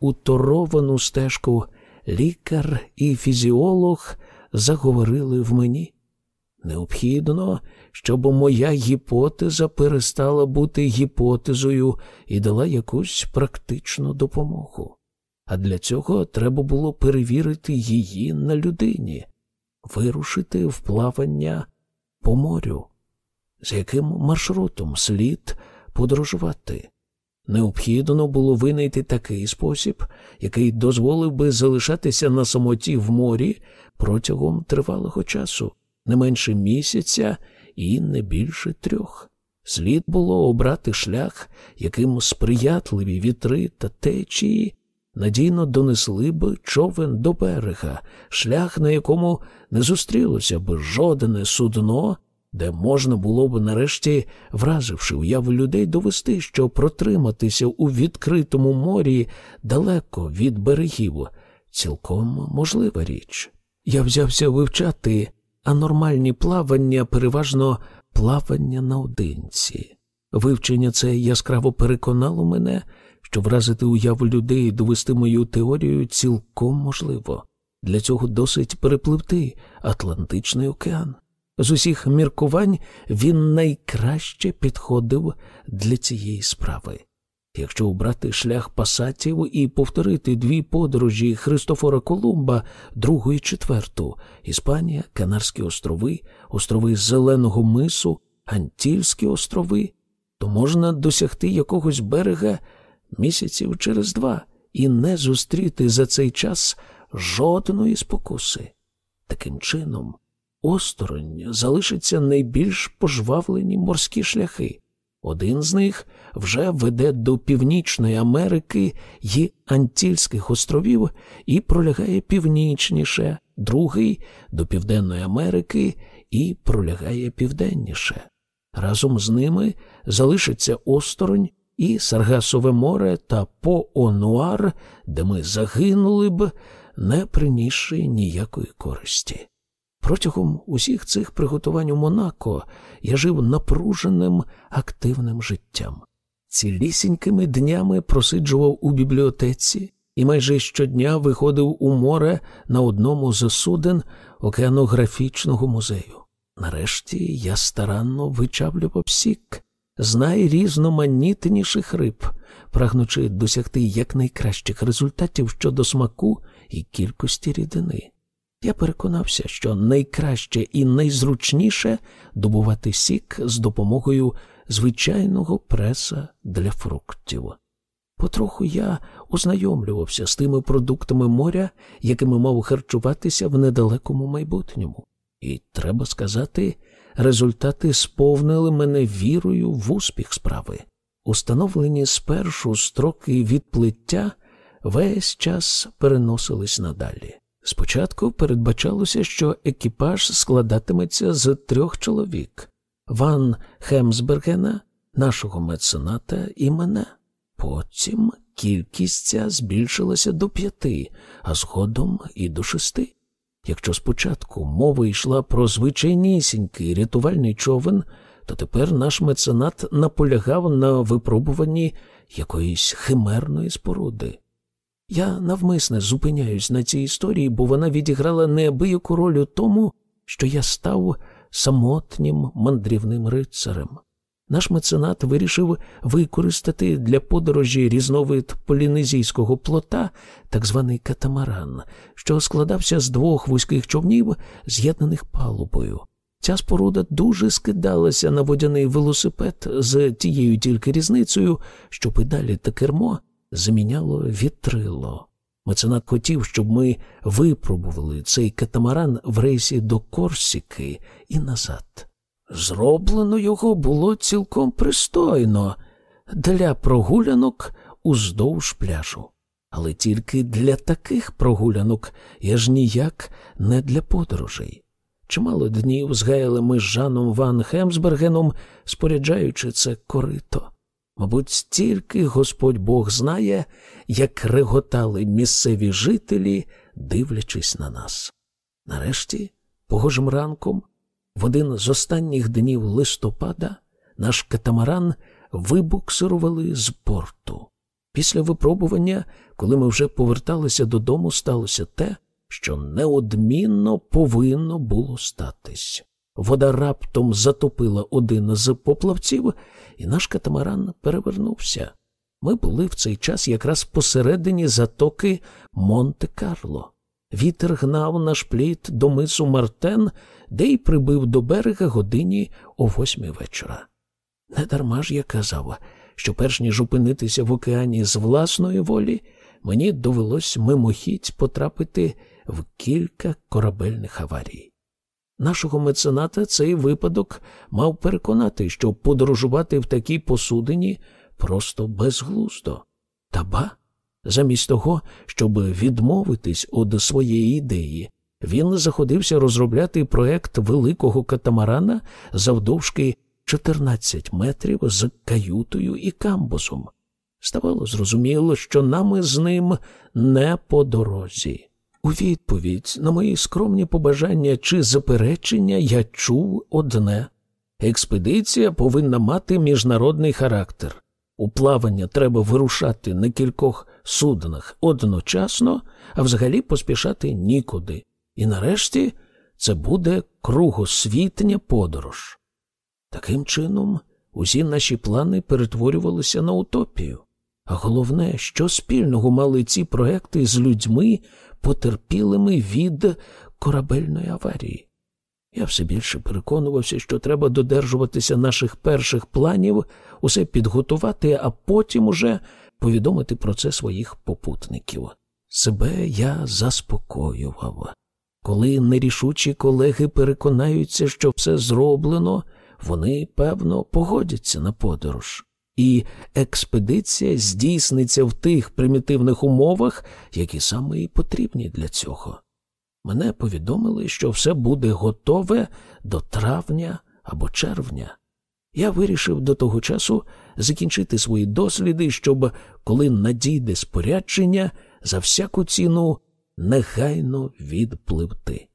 уторовану стежку лікар і фізіолог заговорили в мені. Необхідно, щоб моя гіпотеза перестала бути гіпотезою і дала якусь практичну допомогу. А для цього треба було перевірити її на людині, вирушити в плавання по морю, з яким маршрутом слід подорожувати. Необхідно було винайти такий спосіб, який дозволив би залишатися на самоті в морі протягом тривалого часу, не менше місяця і не більше трьох. Слід було обрати шлях, яким сприятливі вітри та течії надійно донесли б човен до берега, шлях, на якому не зустрілося б жодне судно, де можна було б, нарешті, вразивши уяву людей, довести, що протриматися у відкритому морі далеко від берегів, цілком можлива річ. Я взявся вивчати анормальні плавання, переважно плавання наодинці. Вивчення це яскраво переконало мене, що вразити уяву людей і довести мою теорію цілком можливо. Для цього досить перепливти Атлантичний океан. З усіх міркувань він найкраще підходив для цієї справи. Якщо обрати шлях пасатів і повторити дві подорожі Христофора Колумба, другу і четверту Іспанія, Канарські острови, острови Зеленого Мису, Антільські острови, то можна досягти якогось берега місяців через два і не зустріти за цей час жодної спокуси. Таким чином, осторонь залишаться найбільш пожвавлені морські шляхи. Один з них вже веде до Північної Америки й Антільських островів і пролягає північніше, другий до Південної Америки і пролягає південніше. Разом з ними залишиться осторонь і Саргасове море та По-Онуар, де ми загинули б, не принісши ніякої користі. Протягом усіх цих приготувань у Монако я жив напруженим активним життям. Цілісінькими днями просиджував у бібліотеці і майже щодня виходив у море на одному з суден океанографічного музею. Нарешті я старанно вичавлював сік з найрізноманітніших риб, прагнучи досягти якнайкращих результатів щодо смаку і кількості рідини. Я переконався, що найкраще і найзручніше добувати сік з допомогою звичайного преса для фруктів. Потроху я ознайомлювався з тими продуктами моря, якими мав харчуватися в недалекому майбутньому. І, треба сказати, результати сповнили мене вірою в успіх справи. Установлені спершу строки відплиття весь час переносились надалі. Спочатку передбачалося, що екіпаж складатиметься з трьох чоловік Ван Хемсбергена, нашого мецената і мене. Потім кількість ця збільшилася до п'яти, а згодом і до шести. Якщо спочатку мова йшла про звичайнісінький рятувальний човен, то тепер наш меценат наполягав на випробуванні якоїсь химерної споруди. Я навмисне зупиняюсь на цій історії, бо вона відіграла неабияку роль у тому, що я став самотнім мандрівним рицарем. Наш меценат вирішив використати для подорожі різновид полінезійського плота, так званий катамаран, що складався з двох вузьких човнів, з'єднаних палубою. Ця споруда дуже скидалася на водяний велосипед з тією тільки різницею, що педалі та кермо заміняло вітрило. Меценат хотів, щоб ми випробували цей катамаран в рейсі до Корсіки і назад. Зроблено його було цілком пристойно для прогулянок уздовж пляжу. Але тільки для таких прогулянок я ж ніяк не для подорожей. Чимало днів згаяли ми з Жаном Ван Хемсбергеном, споряджаючи це корито. Мабуть, стільки Господь Бог знає, як реготали місцеві жителі, дивлячись на нас. Нарешті, погожим ранком, в один з останніх днів листопада наш катамаран вибуксирували з порту. Після випробування, коли ми вже поверталися додому, сталося те, що неодмінно повинно було статись. Вода раптом затопила один з поплавців, і наш катамаран перевернувся. Ми були в цей час якраз посередині затоки Монте-Карло. Вітер гнав наш плід до мису Мартен, де й прибив до берега годині о восьмій вечора. Недарма ж я казав, що перш ніж опинитися в океані з власної волі, мені довелось мимохідь потрапити в кілька корабельних аварій. Нашого мецената цей випадок мав переконати, що подорожувати в такій посудині просто безглуздо. Та ба, замість того, щоб відмовитись від своєї ідеї, він заходився розробляти проект великого катамарана завдовжки 14 метрів з каютою і камбусом. Ставало зрозуміло, що нами з ним не по дорозі. У відповідь на мої скромні побажання чи заперечення я чув одне експедиція повинна мати міжнародний характер. У плавання треба вирушати на кількох суднах одночасно, а взагалі поспішати нікуди. І нарешті це буде кругосвітня подорож. Таким чином, усі наші плани перетворювалися на утопію. А головне, що спільного мали ці проекти з людьми, потерпілими від корабельної аварії. Я все більше переконувався, що треба додержуватися наших перших планів, усе підготувати, а потім уже повідомити про це своїх попутників. Себе я заспокоював. Коли нерішучі колеги переконаються, що все зроблено, вони, певно, погодяться на подорож і експедиція здійсниться в тих примітивних умовах, які саме і потрібні для цього. Мене повідомили, що все буде готове до травня або червня. Я вирішив до того часу закінчити свої досліди, щоб, коли надійде спорядження, за всяку ціну негайно відпливти.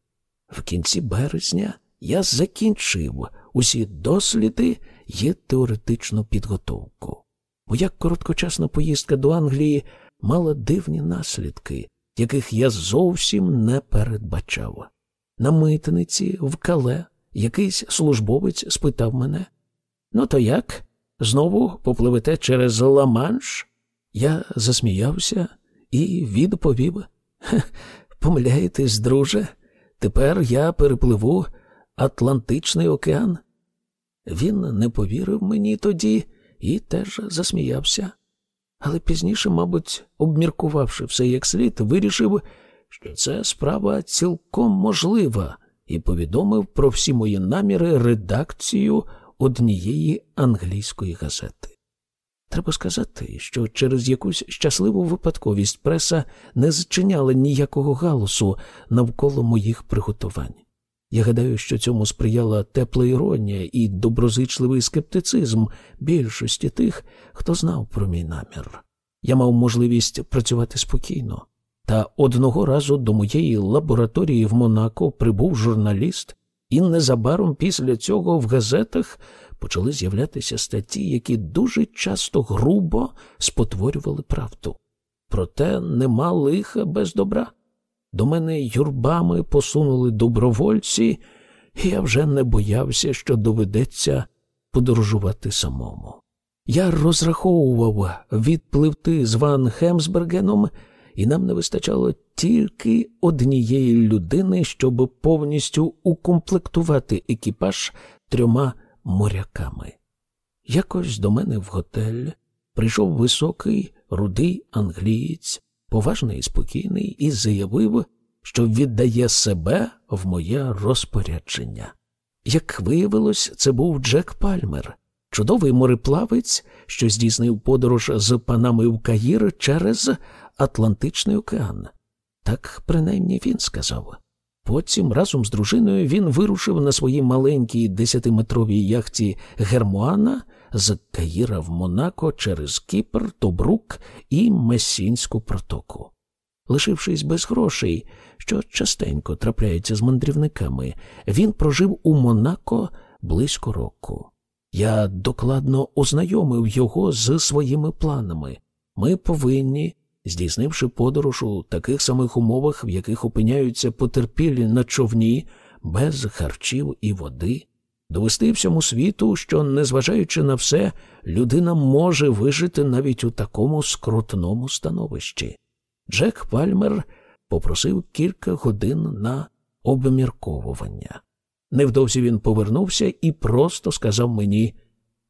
В кінці березня я закінчив усі досліди є теоретичну підготовку. Моя короткочасна поїздка до Англії мала дивні наслідки, яких я зовсім не передбачав. На митниці в кале якийсь службовець спитав мене Ну, то як? Знову попливете через Ла-Манш?» Я засміявся і відповів Помиляєтесь, друже, тепер я перепливу Атлантичний океан. Він не повірив мені тоді і теж засміявся. але пізніше, мабуть, обміркувавши все як слід, вирішив, що ця справа цілком можлива, і повідомив про всі мої наміри редакцію однієї англійської газети. Треба сказати, що через якусь щасливу випадковість преса не зчиняла ніякого галусу навколо моїх приготувань. Я гадаю, що цьому сприяла тепла іронія і доброзичливий скептицизм більшості тих, хто знав про мій намір. Я мав можливість працювати спокійно. Та одного разу до моєї лабораторії в Монако прибув журналіст, і незабаром після цього в газетах почали з'являтися статті, які дуже часто грубо спотворювали правду. Проте нема лиха без добра. До мене юрбами посунули добровольці, і я вже не боявся, що доведеться подорожувати самому. Я розраховував відпливти з Ван Хемсбергеном, і нам не вистачало тільки однієї людини, щоб повністю укомплектувати екіпаж трьома моряками. Якось до мене в готель прийшов високий, рудий англієць, поважний і спокійний, і заявив, що віддає себе в моє розпорядження. Як виявилось, це був Джек Пальмер, чудовий мореплавець, що здійснив подорож з панами в Каїр через Атлантичний океан. Так принаймні він сказав. Потім разом з дружиною він вирушив на своїй маленькій десятиметровій яхті Гермуана з Каїра в Монако через Кіпр, Тобрук і Месінську протоку. Лишившись без грошей, що частенько трапляється з мандрівниками, він прожив у Монако близько року. Я докладно ознайомив його з своїми планами. Ми повинні здійснивши подорож у таких самих умовах, в яких опиняються потерпілі на човні, без харчів і води, довести всьому світу, що, незважаючи на все, людина може вижити навіть у такому скрутному становищі. Джек Пальмер попросив кілька годин на обмірковування. Невдовзі він повернувся і просто сказав мені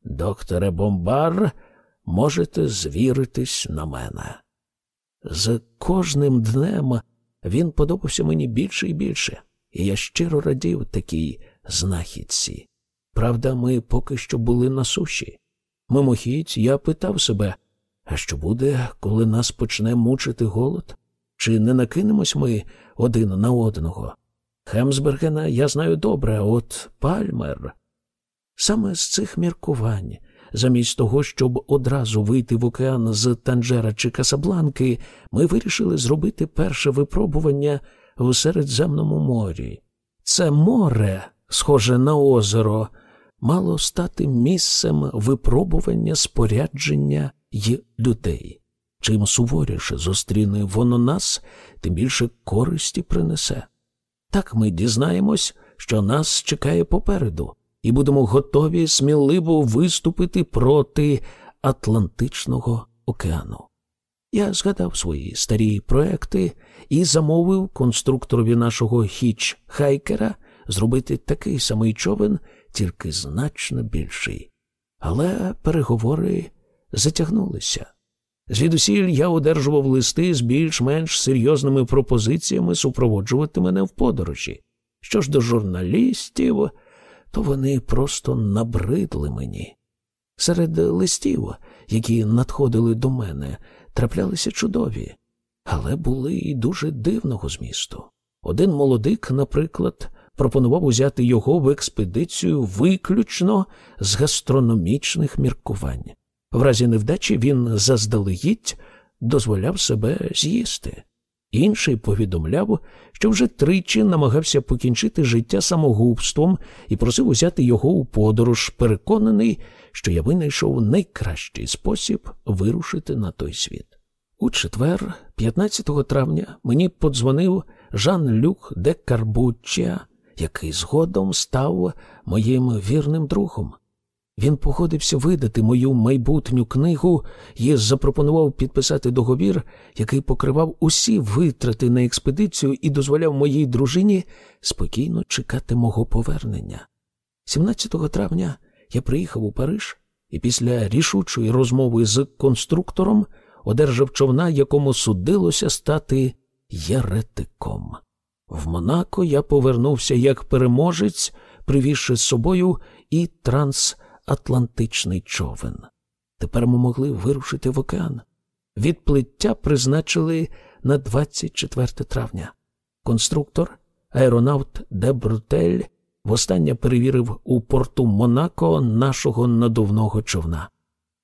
Докторе Бомбар, можете звіритись на мене. З кожним днем він подобався мені більше і більше, і я щиро радів такій знахідці. Правда, ми поки що були на суші. Мимохідь я питав себе, а що буде, коли нас почне мучити голод? Чи не накинемось ми один на одного? Хемсбергена я знаю добре, от Пальмер. Саме з цих міркувань Замість того, щоб одразу вийти в океан з Танжера чи Касабланки, ми вирішили зробити перше випробування в Середземному морі. Це море, схоже на озеро, мало стати місцем випробування спорядження й людей. Чим суворіше зустріне воно нас, тим більше користі принесе. Так ми дізнаємось, що нас чекає попереду і будемо готові сміливо виступити проти Атлантичного океану. Я згадав свої старі проекти і замовив конструкторові нашого хіч хайкера зробити такий самий човен, тільки значно більший. Але переговори затягнулися. Звідусіль я одержував листи з більш-менш серйозними пропозиціями супроводжувати мене в подорожі. Що ж до журналістів, то вони просто набридли мені. Серед листів, які надходили до мене, траплялися чудові, але були і дуже дивного змісту. Один молодик, наприклад, пропонував узяти його в експедицію виключно з гастрономічних міркувань. В разі невдачі він заздалегідь дозволяв себе з'їсти. Інший повідомляв, що вже тричі намагався покінчити життя самогубством і просив узяти його у подорож, переконаний, що я винайшов найкращий спосіб вирушити на той світ. У четвер, 15 травня, мені подзвонив Жан Люк де Карбуччя, який згодом став моїм вірним другом. Він погодився видати мою майбутню книгу і запропонував підписати договір, який покривав усі витрати на експедицію і дозволяв моїй дружині спокійно чекати мого повернення. 17 травня я приїхав у Париж і після рішучої розмови з конструктором одержав човна, якому судилося стати єретиком. В Монако я повернувся як переможець, привізши з собою і трансатлантичний човен. Тепер ми могли вирушити в океан. Відплиття призначили на 24 травня. Конструктор, аеронавт Де Брутель, востаннє перевірив у порту Монако нашого надувного човна.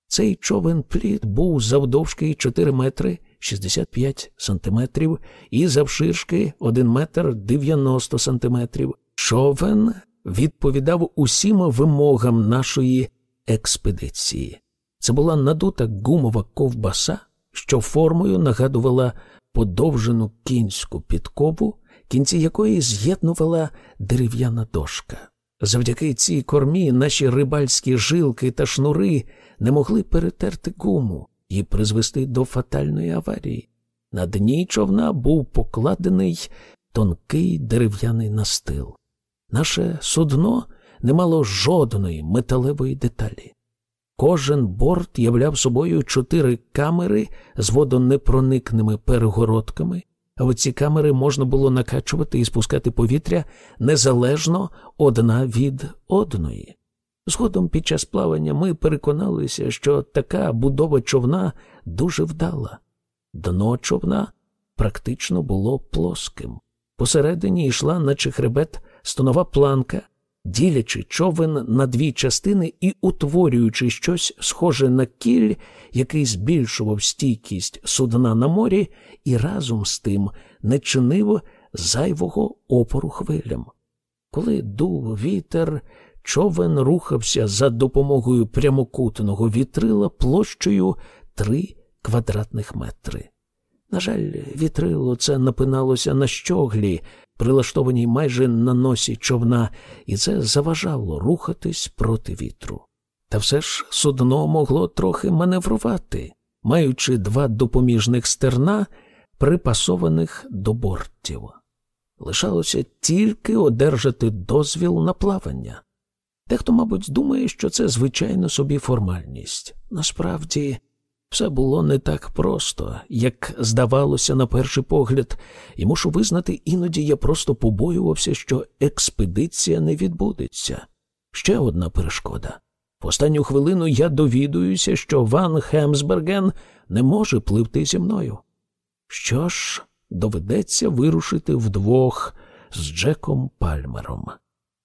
Цей човен плід був завдовжки 4 метри 65 сантиметрів і завширшки 1 метр 90 сантиметрів. Човен відповідав усім вимогам нашої експедиції. Це була надута гумова ковбаса, що формою нагадувала подовжену кінську підкову, кінці якої з'єднувала дерев'яна дошка. Завдяки цій кормі наші рибальські жилки та шнури не могли перетерти гуму і призвести до фатальної аварії. На дні човна був покладений тонкий дерев'яний настил. Наше судно не мало жодної металевої деталі. Кожен борт являв собою чотири камери з водонепроникними перегородками, а в ці камери можна було накачувати і спускати повітря незалежно одна від одної. Згодом під час плавання ми переконалися, що така будова човна дуже вдала. Дно човна практично було плоским. Посередині йшла, наче хребет, стонова планка, ділячи човен на дві частини і утворюючи щось схоже на кіль, який збільшував стійкість судна на морі і разом з тим не чинив зайвого опору хвилям. Коли дув вітер, човен рухався за допомогою прямокутного вітрила площею три квадратних метри. На жаль, вітрило це напиналося на щоглі, прилаштованій майже на носі човна, і це заважало рухатись проти вітру. Та все ж судно могло трохи маневрувати, маючи два допоміжних стерна, припасованих до бортів. Лишалося тільки одержати дозвіл на плавання. Дехто, мабуть, думає, що це звичайно собі формальність. Насправді, все було не так просто, як здавалося на перший погляд, і мушу визнати, іноді я просто побоювався, що експедиція не відбудеться. Ще одна перешкода. В останню хвилину я довідуюся, що Ван Хемсберген не може пливти зі мною. Що ж, доведеться вирушити вдвох з Джеком Пальмером.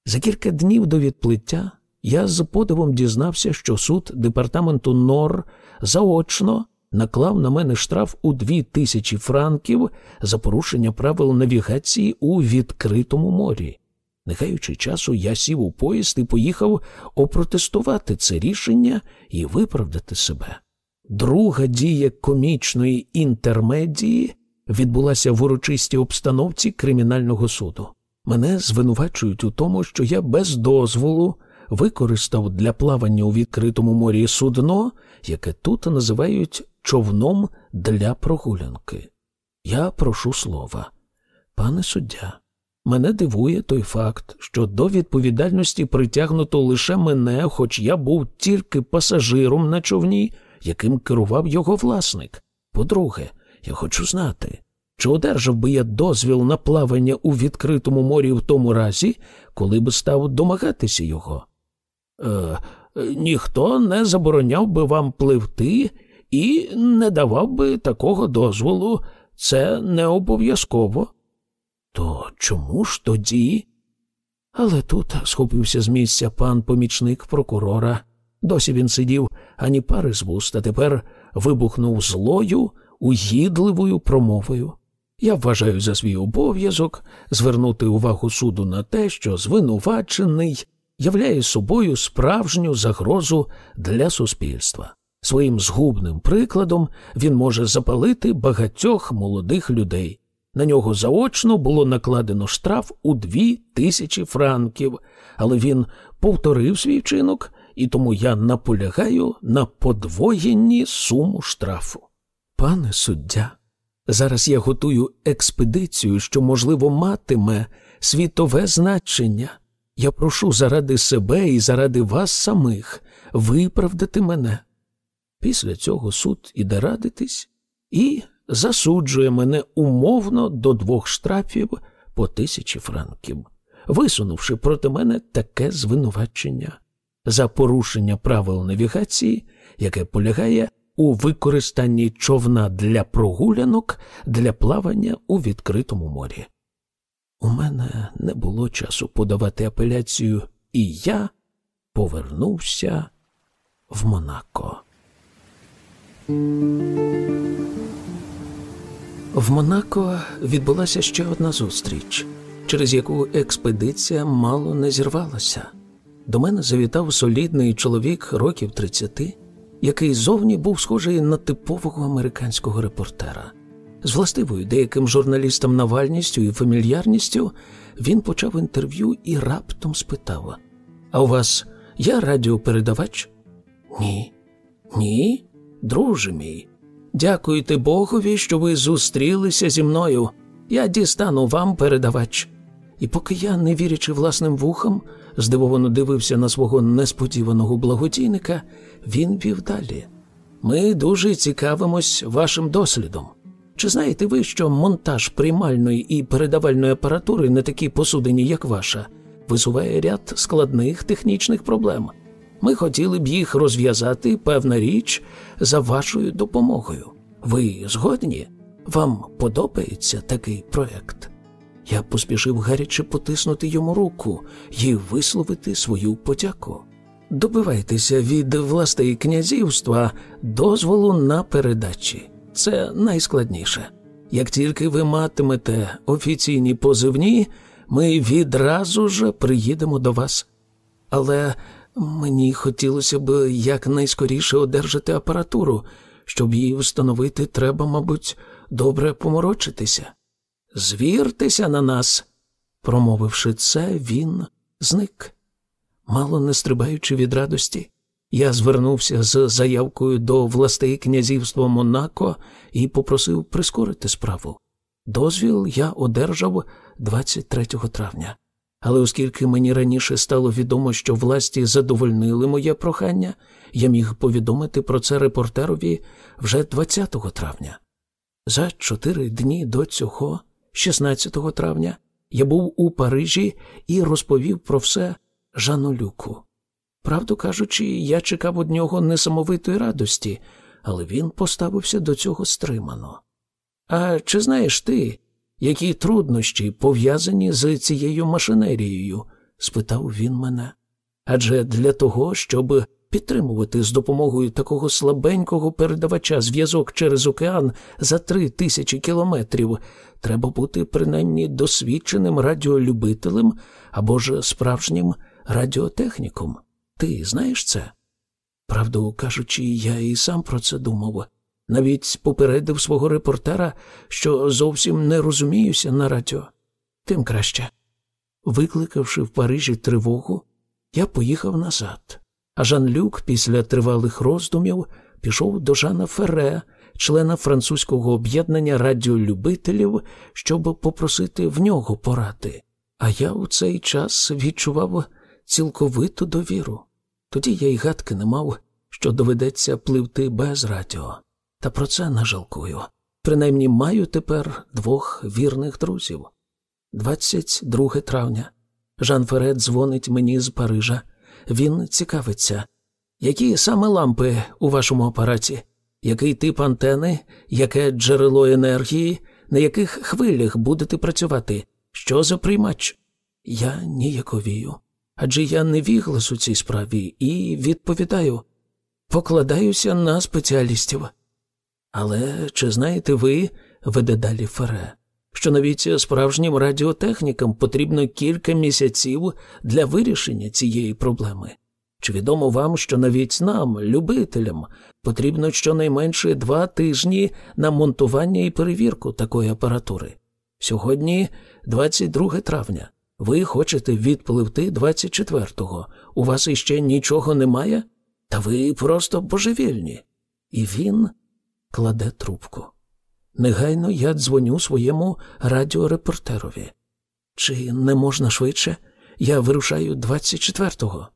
За кілька днів до відплиття я з подивом дізнався, що суд департаменту Нор заочно наклав на мене штраф у дві тисячі франків за порушення правил навігації у відкритому морі. Не гаючи часу, я сів у поїзд і поїхав опротестувати це рішення і виправдати себе. Друга дія комічної інтермедії відбулася в урочистій обстановці кримінального суду. Мене звинувачують у тому, що я без дозволу використав для плавання у відкритому морі судно, яке тут називають човном для прогулянки. Я прошу слова. Пане суддя, мене дивує той факт, що до відповідальності притягнуто лише мене, хоч я був тільки пасажиром на човні, яким керував його власник. По-друге, я хочу знати, чи одержав би я дозвіл на плавання у відкритому морі в тому разі, коли б став домагатися його? Е, Ніхто не забороняв би вам пливти і не давав би такого дозволу. Це не обов'язково. То чому ж тоді? Але тут схопився з місця пан помічник прокурора. Досі він сидів ані пари з вуст, а тепер вибухнув злою, угідливою промовою. Я вважаю за свій обов'язок звернути увагу суду на те, що звинувачений являє собою справжню загрозу для суспільства. Своїм згубним прикладом він може запалити багатьох молодих людей. На нього заочно було накладено штраф у дві тисячі франків, але він повторив свій вчинок, і тому я наполягаю на подвоєнні суму штрафу. Пане суддя. Зараз я готую експедицію, що, можливо, матиме світове значення. Я прошу заради себе і заради вас самих виправдати мене. Після цього суд іде радитись і засуджує мене умовно до двох штрафів по тисячі франків, висунувши проти мене таке звинувачення за порушення правил навігації, яке полягає у використанні човна для прогулянок для плавання у відкритому морі. У мене не було часу подавати апеляцію, і я повернувся в Монако. В Монако відбулася ще одна зустріч, через яку експедиція мало не зірвалася. До мене завітав солідний чоловік років 30, який зовні був схожий на типового американського репортера. З властивою деяким журналістам навальністю і фамільярністю він почав інтерв'ю і раптом спитав: А у вас є радіопередавач? Ні. Ні, друже мій. Дякуйте Богові, що ви зустрілися зі мною. Я дістану вам передавач. І поки я, не вірячи власним вухам, здивовано дивився на свого несподіваного благодійника, він вів далі. Ми дуже цікавимось вашим дослідом. Чи знаєте ви, що монтаж приймальної і передавальної апаратури не такі посудені, як ваша, висуває ряд складних технічних проблем? Ми хотіли б їх розв'язати, певна річ, за вашою допомогою. Ви згодні? Вам подобається такий проект? Я поспішив гаряче потиснути йому руку і висловити свою подяку. Добивайтеся від властей князівства дозволу на передачі. Це найскладніше. Як тільки ви матимете офіційні позивні, ми відразу ж приїдемо до вас. Але мені хотілося б якнайскоріше одержати апаратуру. Щоб її встановити, треба, мабуть, добре поморочитися. Звіртеся на нас. Промовивши це, він зник. Мало не стрибаючи від радості, я звернувся з заявкою до властей князівства Монако і попросив прискорити справу. Дозвіл я одержав 23 травня. Але оскільки мені раніше стало відомо, що власті задовольнили моє прохання, я міг повідомити про це репортерові вже 20 травня. За чотири дні до цього, 16 травня, я був у Парижі і розповів про все Жану Люку. Правду кажучи, я чекав від нього несамовитої радості, але він поставився до цього стримано. А чи знаєш ти, які труднощі пов'язані з цією машинерією? спитав він мене. Адже для того, щоб підтримувати з допомогою такого слабенького передавача зв'язок через океан за три тисячі кілометрів, треба бути принаймні досвідченим радіолюбителем або ж справжнім радіотехніком. Ти знаєш це? Правду кажучи, я і сам про це думав. Навіть попередив свого репортера, що зовсім не розуміюся на радіо. Тим краще. Викликавши в Парижі тривогу, я поїхав назад. А Жан Люк після тривалих роздумів пішов до Жана Ферре, члена французького об'єднання радіолюбителів, щоб попросити в нього поради. А я у цей час відчував цілковиту довіру. Тоді я й гадки не мав, що доведеться пливти без радіо. Та про це не жалкую. Принаймні маю тепер двох вірних друзів. 22 травня. Жан Ферет дзвонить мені з Парижа. Він цікавиться, які саме лампи у вашому апараті, який тип антени, яке джерело енергії, на яких хвилях будете працювати, що за приймач? Я ніяковію. Адже я не віглас у цій справі і відповідаю, покладаюся на спеціалістів. Але чи знаєте ви, веде далі Фере, що навіть справжнім радіотехнікам потрібно кілька місяців для вирішення цієї проблеми? Чи відомо вам, що навіть нам, любителям, потрібно щонайменше два тижні на монтування і перевірку такої апаратури? Сьогодні 22 травня. Ви хочете відпливти 24-го. У вас іще нічого немає? Та ви просто божевільні. І він кладе трубку. Негайно я дзвоню своєму радіорепортерові. Чи не можна швидше? Я вирушаю 24-го.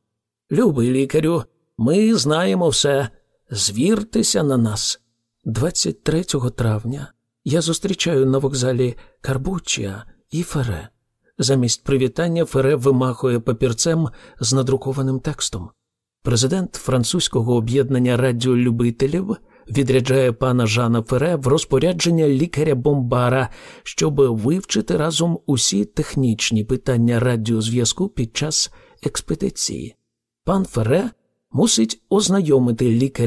Любий лікарю, ми знаємо все. звіртеся на нас. 23 травня я зустрічаю на вокзалі Карбуччія і Фере. Замість привітання Фере вимахує папірцем з надрукованим текстом. Президент французького об'єднання радіолюбителів відряджає пана Жана Фере в розпорядження лікаря Бомбара, щоб вивчити разом усі технічні питання радіозв'язку під час експедиції. Пан Фере мусить ознайомити лікаря.